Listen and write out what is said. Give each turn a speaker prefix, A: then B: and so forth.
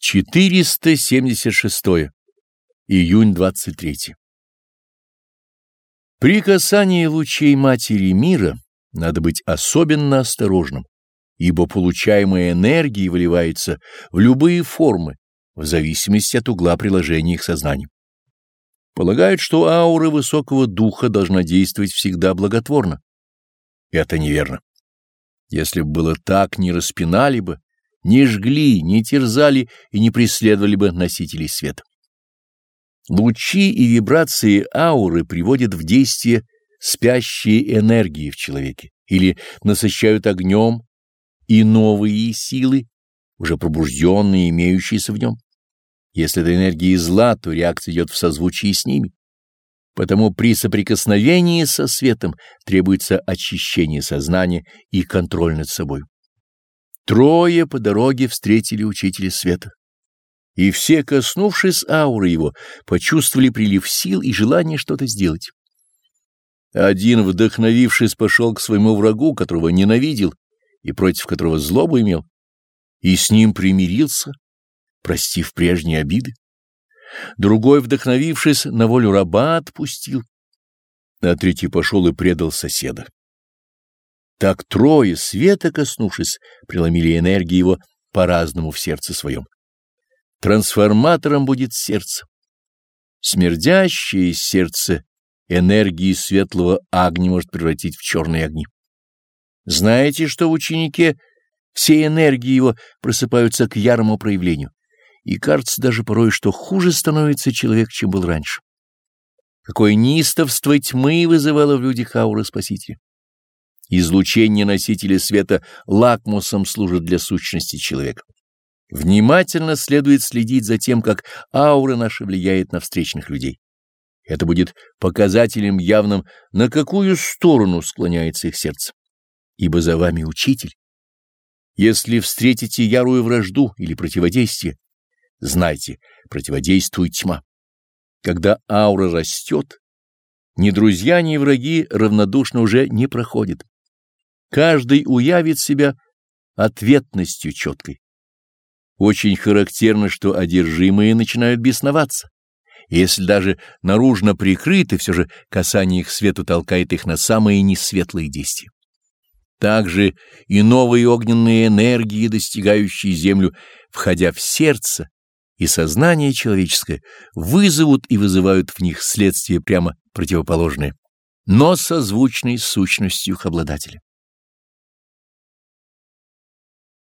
A: 476. Июнь 23. При касании лучей Матери Мира надо быть особенно осторожным, ибо получаемая энергия выливается в любые формы, в зависимости от угла приложения их сознания. Полагают, что аура высокого духа должна действовать всегда благотворно. Это неверно. Если бы было так, не распинали бы, не жгли, не терзали и не преследовали бы носителей света. Лучи и вибрации ауры приводят в действие спящие энергии в человеке или насыщают огнем и новые силы, уже пробужденные, имеющиеся в нем. Если эта энергия зла, то реакция идет в созвучии с ними. Потому при соприкосновении со светом требуется очищение сознания и контроль над собой. Трое по дороге встретили учителя света. И все, коснувшись ауры его, почувствовали прилив сил и желание что-то сделать. Один, вдохновившись, пошел к своему врагу, которого ненавидел и против которого злобу имел, и с ним примирился, простив прежние обиды. Другой, вдохновившись, на волю раба отпустил, а третий пошел и предал соседа. Так трое, света коснувшись, преломили энергии его по-разному в сердце своем. Трансформатором будет сердце. Смердящее сердце энергии светлого огня может превратить в черные огни. Знаете, что в ученике все энергии его просыпаются к ярому проявлению, и кажется даже порой, что хуже становится человек, чем был раньше. Какое неистовство тьмы вызывало в людях аура Спасителя. Излучение носителя света лакмусом служит для сущности человека. Внимательно следует следить за тем, как аура наша влияет на встречных людей. Это будет показателем явным, на какую сторону склоняется их сердце. Ибо за вами учитель. Если встретите ярую вражду или противодействие, знайте, противодействует тьма. Когда аура растет, ни друзья, ни враги равнодушно уже не проходят. Каждый уявит себя ответностью четкой. Очень характерно, что одержимые начинают бесноваться. если даже наружно прикрыты, все же касание их свету толкает их на самые несветлые действия. Также и новые огненные энергии, достигающие землю, входя в сердце и сознание человеческое, вызовут и вызывают в них следствие прямо противоположное, но созвучные с сущностью их обладателя.